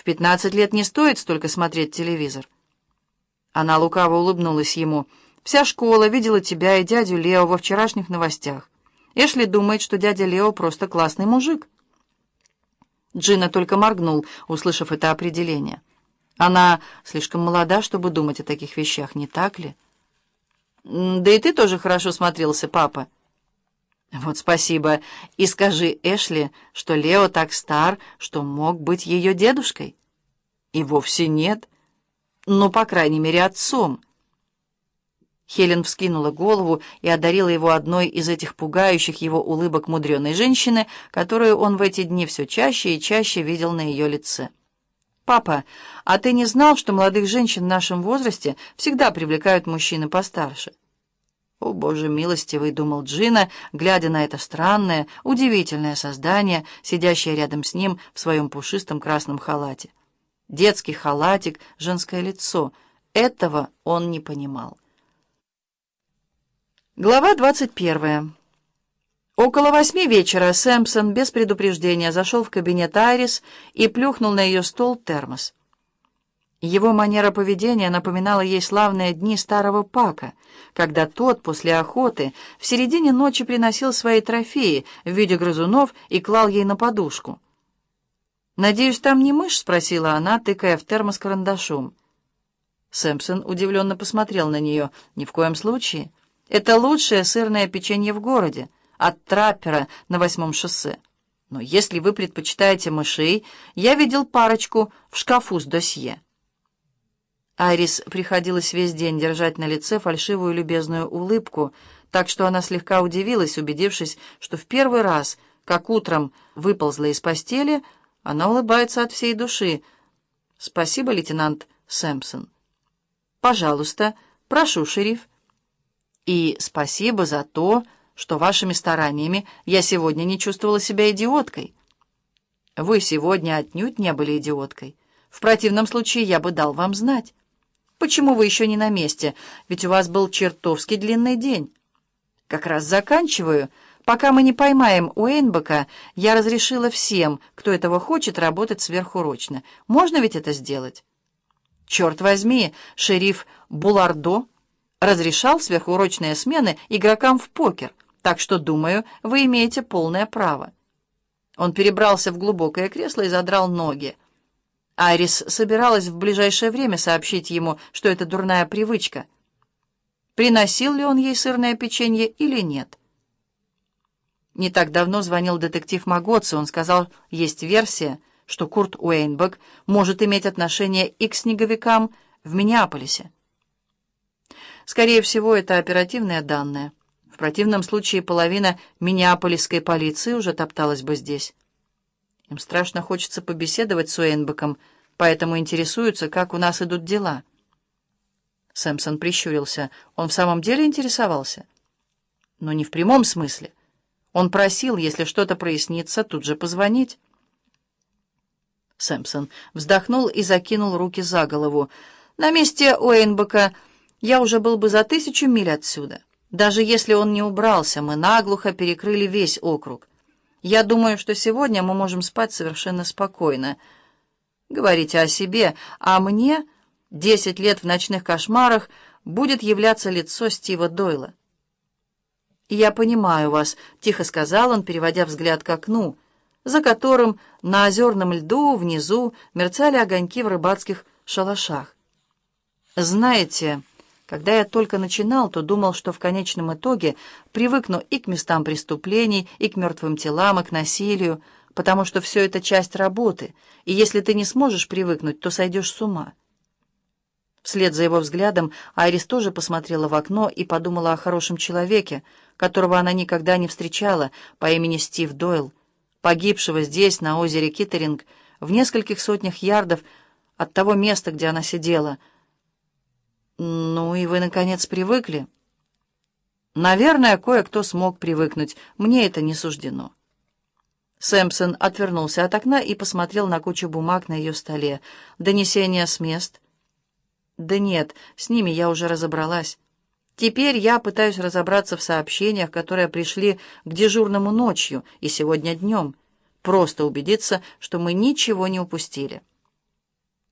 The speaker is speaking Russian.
В пятнадцать лет не стоит столько смотреть телевизор. Она лукаво улыбнулась ему. «Вся школа видела тебя и дядю Лео во вчерашних новостях. Эшли думает, что дядя Лео просто классный мужик». Джина только моргнул, услышав это определение. Она слишком молода, чтобы думать о таких вещах, не так ли? «Да и ты тоже хорошо смотрелся, папа». «Вот спасибо. И скажи Эшли, что Лео так стар, что мог быть ее дедушкой». «И вовсе нет. Ну, по крайней мере, отцом». Хелен вскинула голову и одарила его одной из этих пугающих его улыбок мудреной женщины, которую он в эти дни все чаще и чаще видел на ее лице. «Папа, а ты не знал, что молодых женщин в нашем возрасте всегда привлекают мужчины постарше?» «О, Боже милостивый!» — думал Джина, глядя на это странное, удивительное создание, сидящее рядом с ним в своем пушистом красном халате. Детский халатик, женское лицо. Этого он не понимал. Глава двадцать первая. Около восьми вечера Сэмпсон без предупреждения зашел в кабинет Айрис и плюхнул на ее стол термос. Его манера поведения напоминала ей славные дни старого Пака, когда тот после охоты в середине ночи приносил свои трофеи в виде грызунов и клал ей на подушку. «Надеюсь, там не мышь?» — спросила она, тыкая в термос карандашом. Сэмпсон удивленно посмотрел на нее. «Ни в коем случае. Это лучшее сырное печенье в городе, от траппера на восьмом шоссе. Но если вы предпочитаете мышей, я видел парочку в шкафу с досье». Айрис приходилось весь день держать на лице фальшивую любезную улыбку, так что она слегка удивилась, убедившись, что в первый раз, как утром выползла из постели, она улыбается от всей души. «Спасибо, лейтенант Сэмпсон». «Пожалуйста, прошу, шериф». «И спасибо за то, что вашими стараниями я сегодня не чувствовала себя идиоткой». «Вы сегодня отнюдь не были идиоткой. В противном случае я бы дал вам знать». Почему вы еще не на месте? Ведь у вас был чертовски длинный день. Как раз заканчиваю. Пока мы не поймаем Уэйнбека, я разрешила всем, кто этого хочет, работать сверхурочно. Можно ведь это сделать? Черт возьми, шериф Булардо разрешал сверхурочные смены игрокам в покер, так что, думаю, вы имеете полное право. Он перебрался в глубокое кресло и задрал ноги. Айрис собиралась в ближайшее время сообщить ему, что это дурная привычка. Приносил ли он ей сырное печенье или нет? Не так давно звонил детектив Магоци. Он сказал, есть версия, что Курт Уэйнбек может иметь отношение и к снеговикам в Миннеаполисе. Скорее всего, это оперативные данные. В противном случае половина миннеаполисской полиции уже топталась бы здесь. Им страшно хочется побеседовать с Уэйнбеком, поэтому интересуются, как у нас идут дела. Сэмпсон прищурился. Он в самом деле интересовался? Но не в прямом смысле. Он просил, если что-то прояснится, тут же позвонить. Сэмпсон вздохнул и закинул руки за голову. «На месте Уэйнбека я уже был бы за тысячу миль отсюда. Даже если он не убрался, мы наглухо перекрыли весь округ. Я думаю, что сегодня мы можем спать совершенно спокойно. Говорите о себе, а мне десять лет в ночных кошмарах будет являться лицо Стива Дойла. «Я понимаю вас», — тихо сказал он, переводя взгляд к окну, за которым на озерном льду внизу мерцали огоньки в рыбацких шалашах. «Знаете...» Когда я только начинал, то думал, что в конечном итоге привыкну и к местам преступлений, и к мертвым телам, и к насилию, потому что все это часть работы, и если ты не сможешь привыкнуть, то сойдешь с ума. Вслед за его взглядом Айрис тоже посмотрела в окно и подумала о хорошем человеке, которого она никогда не встречала, по имени Стив Дойл, погибшего здесь, на озере Киттеринг, в нескольких сотнях ярдов от того места, где она сидела — «Ну и вы, наконец, привыкли?» «Наверное, кое-кто смог привыкнуть. Мне это не суждено». Сэмпсон отвернулся от окна и посмотрел на кучу бумаг на ее столе. «Донесения с мест?» «Да нет, с ними я уже разобралась. Теперь я пытаюсь разобраться в сообщениях, которые пришли к дежурному ночью и сегодня днем. Просто убедиться, что мы ничего не упустили».